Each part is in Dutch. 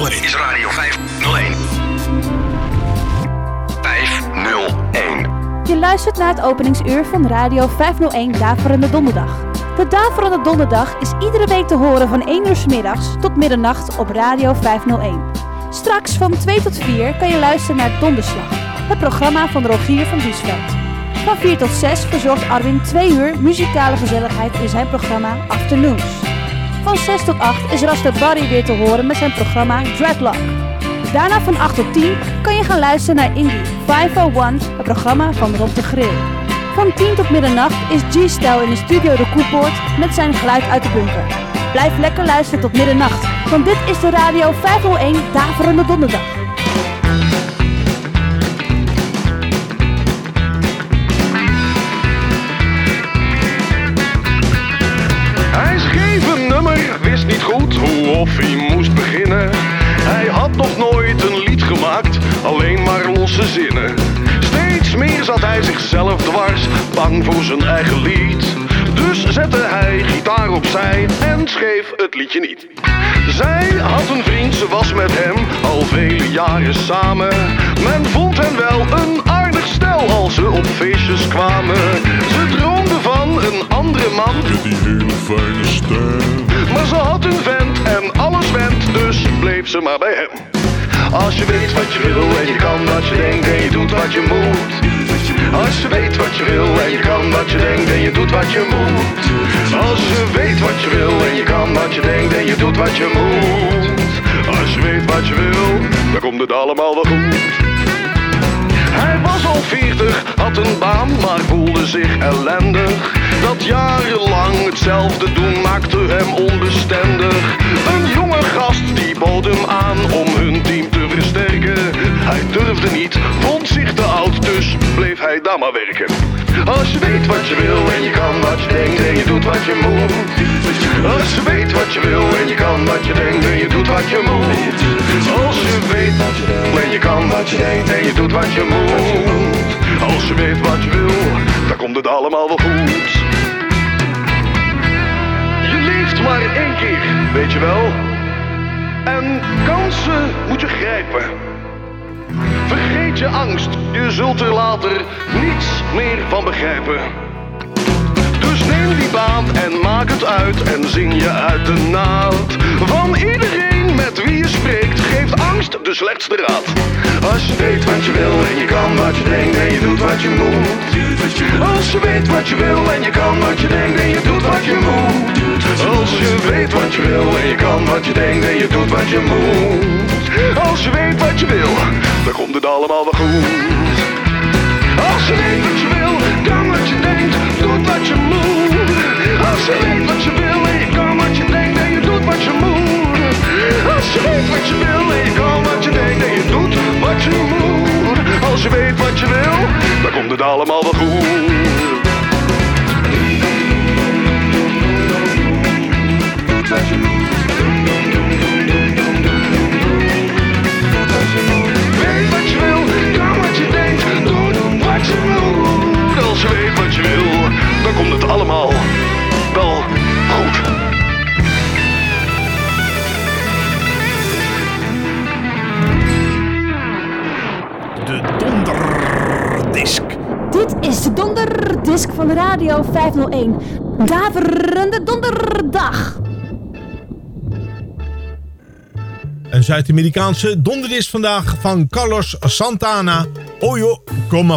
501. Is Radio 501. 501. Je luistert naar het openingsuur van Radio 501 Daverende Donderdag. De Daverende Donderdag is iedere week te horen van 1 uur s middags tot middernacht op Radio 501. Straks van 2 tot 4 kan je luisteren naar Donderslag, het programma van Rogier van Biesveld. Van 4 tot 6 verzorgt Arwin 2 uur muzikale gezelligheid in zijn programma Afternoons. Van 6 tot 8 is Raster Barry weer te horen met zijn programma Dreadlock. Daarna van 8 tot 10 kan je gaan luisteren naar Indie 501, het programma van Rob de Grill. Van 10 tot middernacht is G-Style in de studio De Koepoort met zijn geluid uit de bunker. Blijf lekker luisteren tot middernacht, want dit is de Radio 501 Daverende Donderdag. Hij moest beginnen. Hij had nog nooit een lied gemaakt, alleen maar losse zinnen. Steeds meer zat hij zichzelf dwars, bang voor zijn eigen lied. Dus zette hij gitaar opzij en schreef het liedje niet. Zij had een vriend, ze was met hem al vele jaren samen. Men vond hen wel een aardig stel als ze op feestjes kwamen. Ze droomde van een andere man met die hele fijne stem. Maar ze had een vent en alles went, dus bleef ze maar bij hem. Als je weet wat je wil en je kan wat je denkt en je doet wat je moet. Als je weet wat je wil en je kan wat je denkt en je doet wat je moet. Als je weet wat je wil en je kan wat je denkt en je doet wat je moet. Als je weet wat je wil, dan komt het allemaal wel goed. Hij was al veertig, had een baan, maar voelde zich ellendig. Dat jarenlang hetzelfde doen maakte hem onbestendig. Een jonge gast die bood hem aan om hun team te versterken. Hij durfde niet, vond zich te oud, dus bleef hij daar maar werken. Als je weet wat je wil en je kan wat je denkt en je doet wat je moet. Als je weet wat je wil en je kan wat je denkt en je doet wat je moet. Als je weet wat je wil en je kan wat je denkt en je doet wat je moet. Als je weet wat je wil, dan komt het allemaal wel goed. Weet je wel. En kansen moet je grijpen. Vergeet je angst, je zult er later niets meer van begrijpen. Dus neem die baan en maak het uit en zing je uit de naad. Van iedereen met wie je spreekt, geeft angst de slechtste raad. Als je weet wat je wil en je kan wat je denkt en je doet wat je moet. Als je weet wat je wil en je kan wat je denkt en je doet wat je moet. Als je weet wat je wil en je kan wat je denkt en je doet wat je moet. Als je weet wat je wil, dan komt het allemaal wel goed. Als je weet wat je wil, kan wat je denkt, doet wat je moet. Als je weet wat je wil en je kan wat je denkt en je doet wat je moet. Als je weet wat je wil en je kan wat je denkt en je doet wat je moet. Als je weet wat je wil, dan komt het allemaal wel goed. Je. Weet wat je wil, kan wat je denkt, doe wat je moet. Als je weet wat je wil, dan komt het allemaal wel Dit is de donderdisc van Radio 501. Daverende donderdag. Een Zuid-Amerikaanse donderdisk vandaag van Carlos Santana. Oyo Como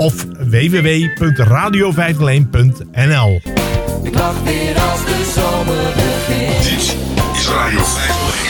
of www.radio501.nl. Ik lach weer als de zomer begint. Dit is Radio 501.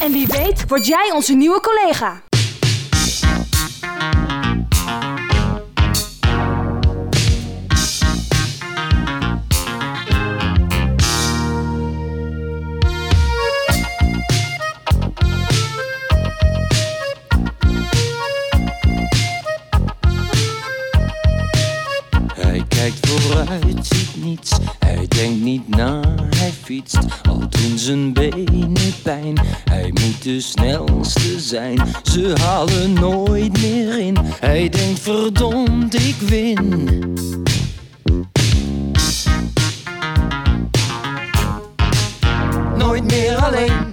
en wie weet word jij onze nieuwe collega. Kijkt vooruit, ziet niets. Hij denkt niet na, hij fietst. Al doen zijn benen pijn. Hij moet de snelste zijn. Ze halen nooit meer in. Hij denkt verdomd, ik win. Nooit meer alleen.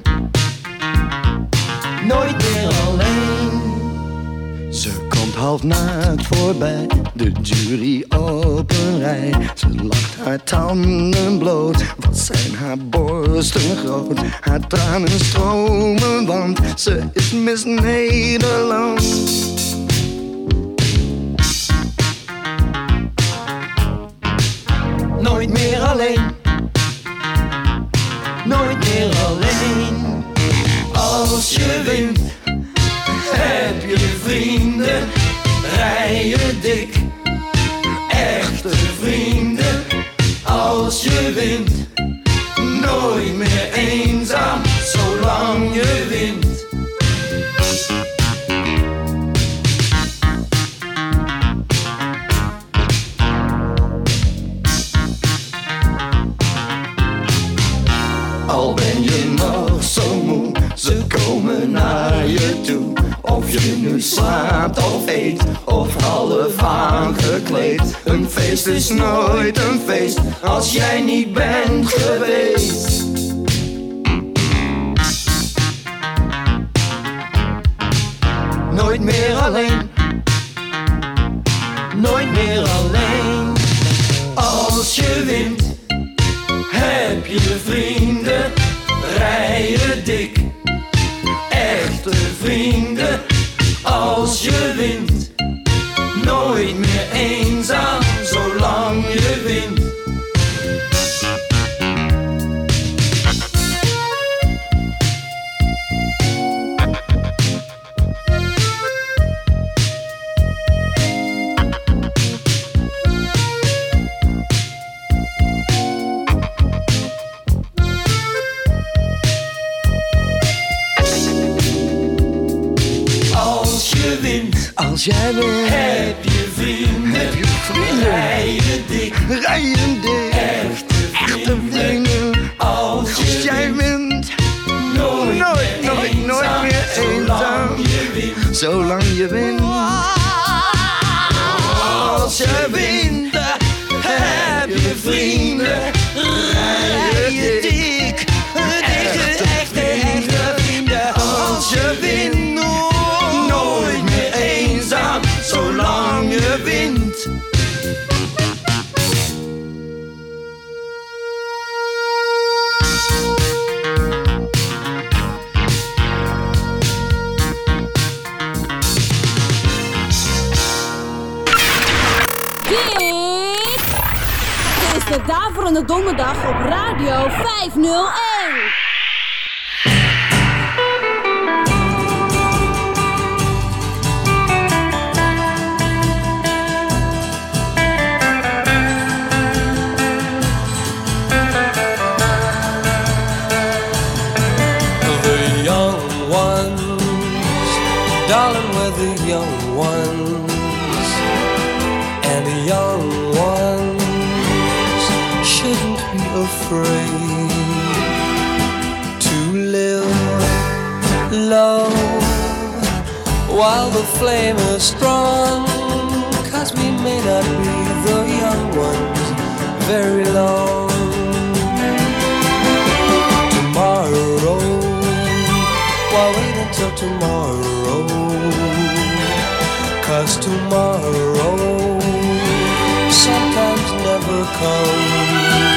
Half naakt voorbij, de jury op rij. Ze lacht haar tanden bloot, wat zijn haar borsten groot. Haar tranen stromen, want ze is Miss Nederland. Nooit meer alleen. Nooit meer alleen. Als je wint, of eet, of half aangekleed. Een feest is nooit een feest, als jij niet bent geweest. Nooit meer alleen, nooit meer alleen. Als je wint, afraid to live low while the flame is strong. Cause we may not be the young ones very long. Tomorrow, why wait until tomorrow? Cause tomorrow sometimes never comes.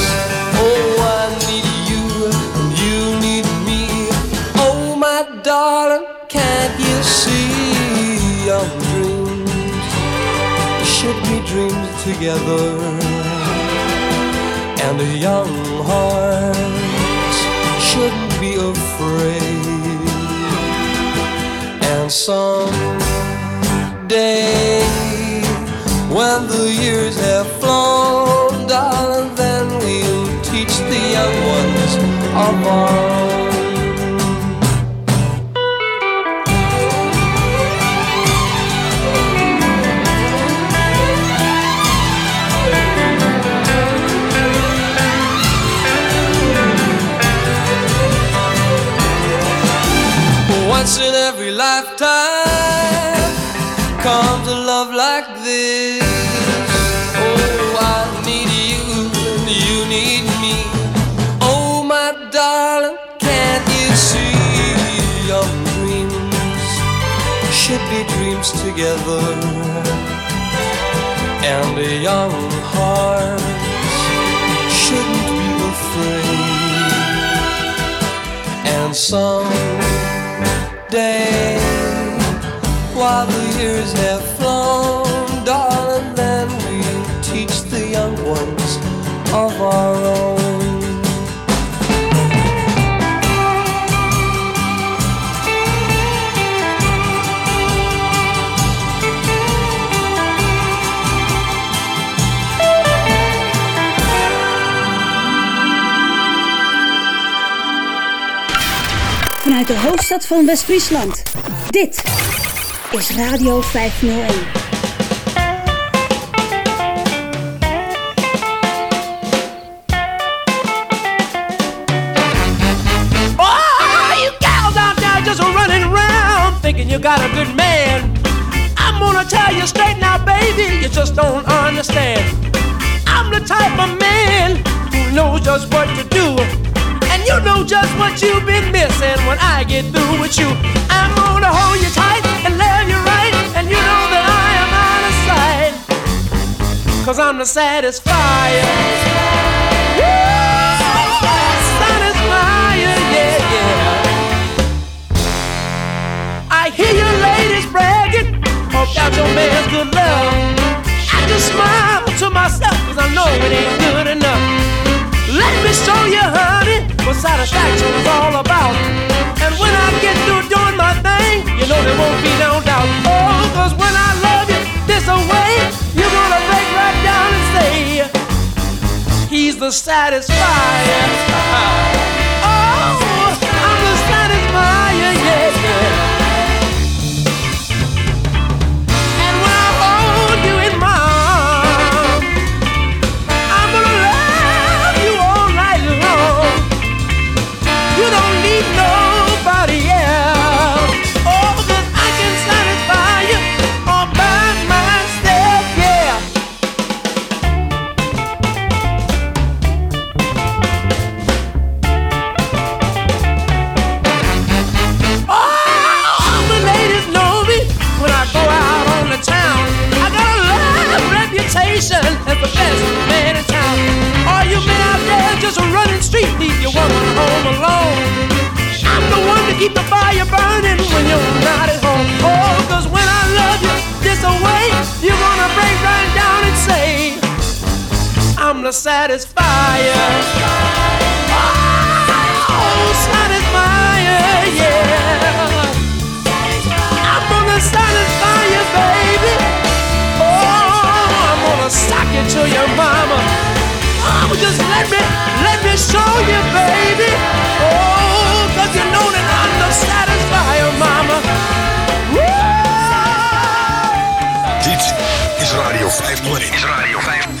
Together? And a young heart shouldn't be afraid. And someday, when the years have flown, darling, then we'll teach the young ones of our be together? And a young heart shouldn't be afraid. And some day while the years have flown, darling, then we'll teach the young ones of our own. De hoofdstad van West-Friesland. Dit is Radio 501. Oh, you gals out there just running thinking you got a good man. I'm gonna tell you straight now, baby, you just don't understand. I'm the type of man who knows just what to do. You know just what you've been missing when I get through with you. I'm gonna hold you tight and love you right. And you know that I am out of sight. Cause I'm the satisfier. Satisfier, yeah, yeah. I hear you ladies bragging about your man's good love. I just smile to myself cause I know it ain't good enough. Let me show you, honey, what satisfaction is all about. And when I get through doing my thing, you know there won't be no doubt. Oh, cause when I love you this away, you're gonna break right down and say, He's the satisfier. Baby. Oh, cause you know that I'm the satisfier, mama. Dit is Radio 501. Is Radio 501. 501.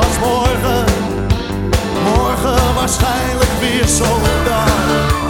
was morgen, morgen waarschijnlijk weer zo'n dag.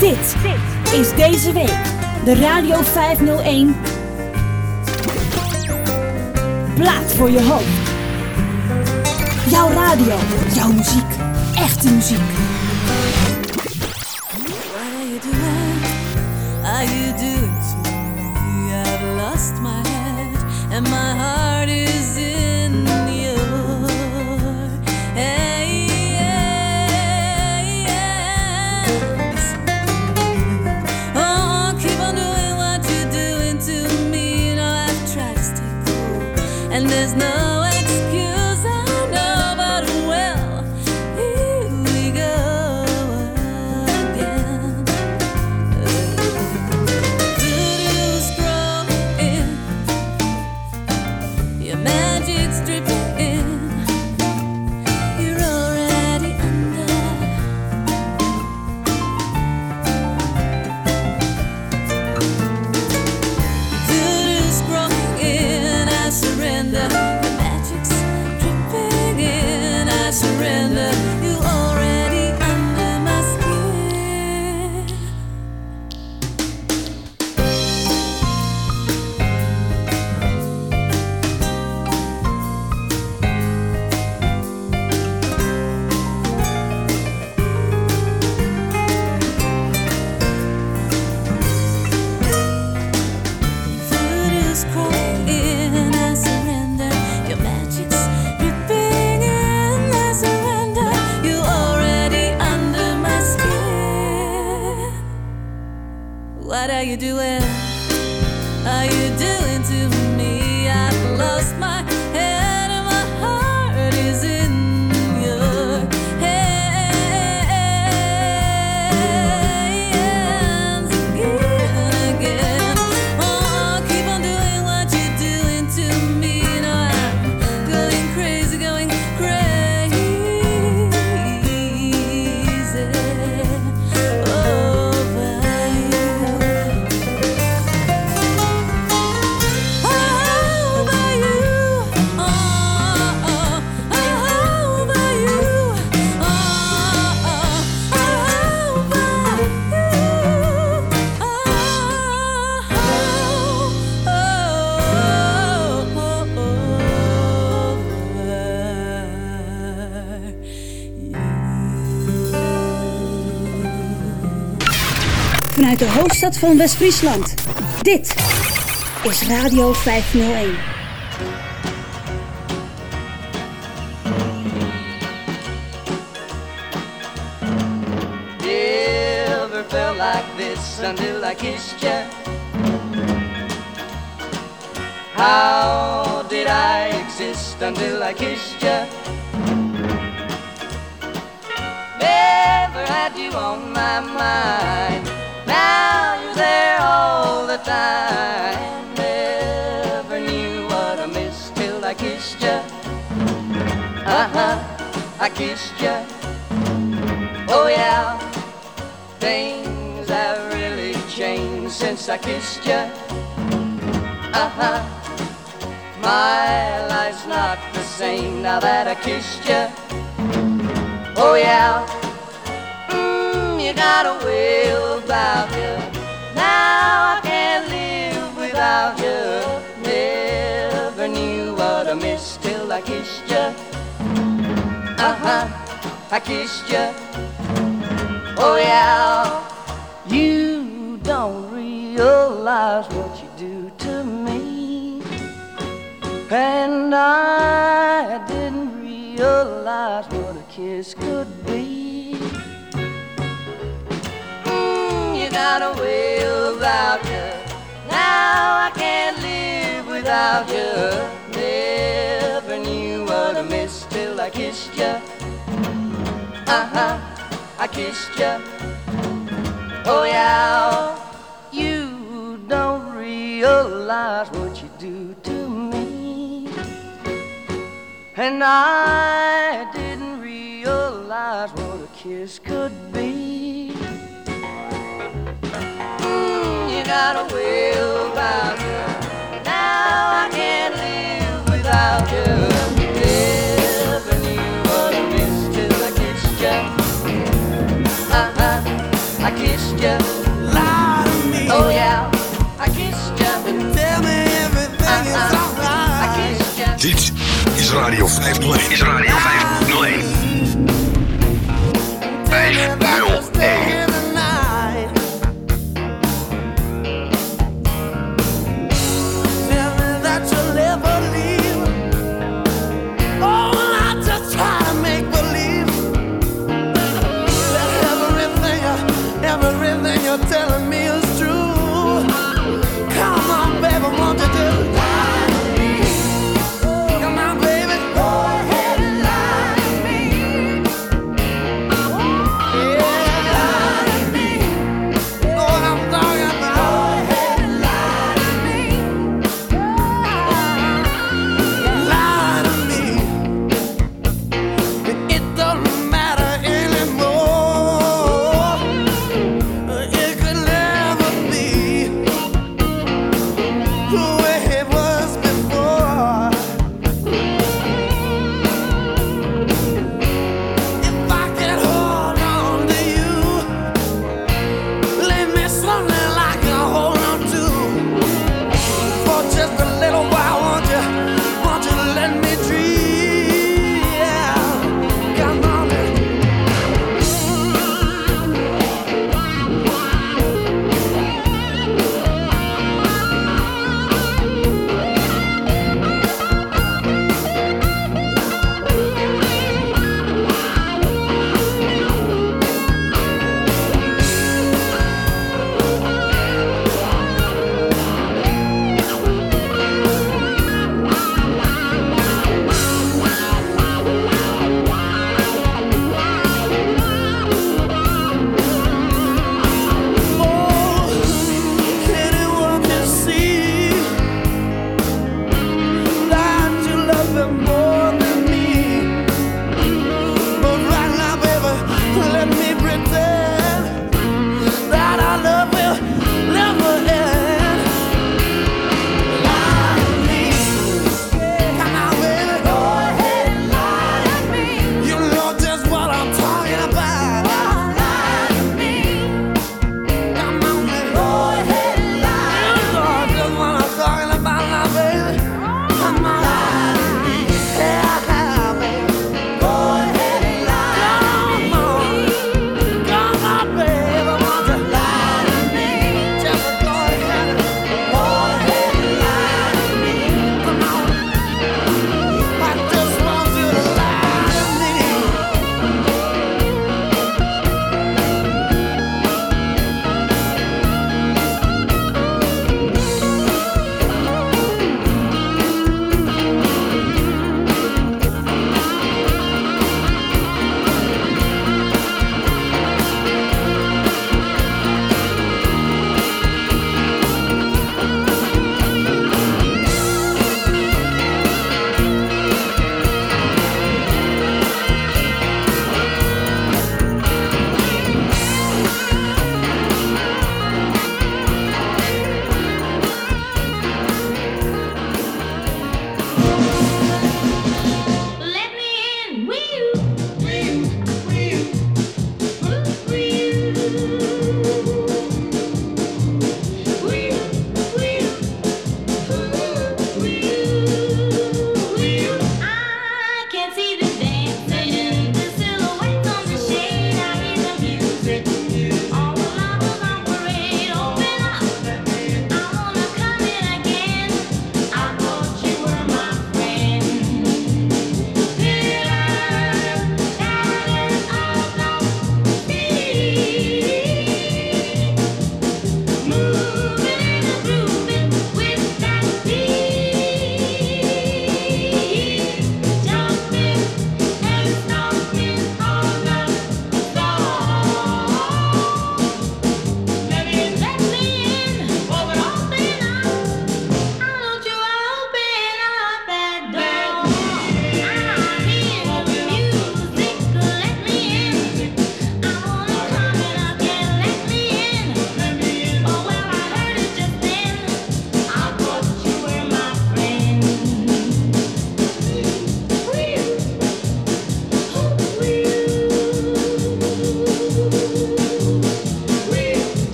dit is deze week de Radio 501 Plaat voor je hoofd. Jouw radio, jouw muziek, echte muziek. What are my heart is in no de hoofdstad van West-Friesland. Dit is Radio 501. Never felt like this until I kissed you. How did I exist until I kissed you? Never had you on my mind. There all the time. Never knew what I missed till I kissed you. Uh huh, I kissed you. Oh yeah, things have really changed since I kissed you. Uh huh, my life's not the same now that I kissed you. Oh yeah, mm, you got a way about you. Now I can't live without you. Never knew what I missed till I kissed you. Uh huh, I kissed you. Oh yeah, you don't realize what you do to me, and I didn't realize what a kiss could be. Got a way about you. Now I can't live without you. Never knew what I missed till I kissed you. Uh huh. I kissed you. Oh yeah, you don't realize what you do to me, and I didn't realize what a kiss could be. got a will about. Now I can't live without you. Never you I till I kissed you. Uh huh. I kissed me. Oh yeah. I kissed tell me everything is uh-huh, alright. I kissed you. Dit is Radio 501. Is Radio 501.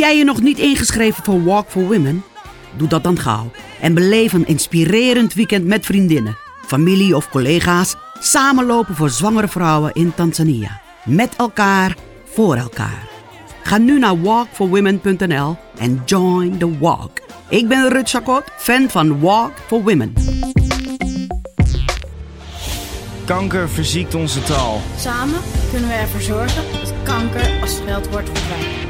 Jij je nog niet ingeschreven voor Walk for Women? Doe dat dan gauw en beleef een inspirerend weekend met vriendinnen, familie of collega's. Samenlopen voor zwangere vrouwen in Tanzania. Met elkaar, voor elkaar. Ga nu naar walkforwomen.nl en join the walk. Ik ben Rut Chakot, fan van Walk for Women. Kanker verziekt onze taal. Samen kunnen we ervoor zorgen dat kanker als scheldwoord verdwijnt.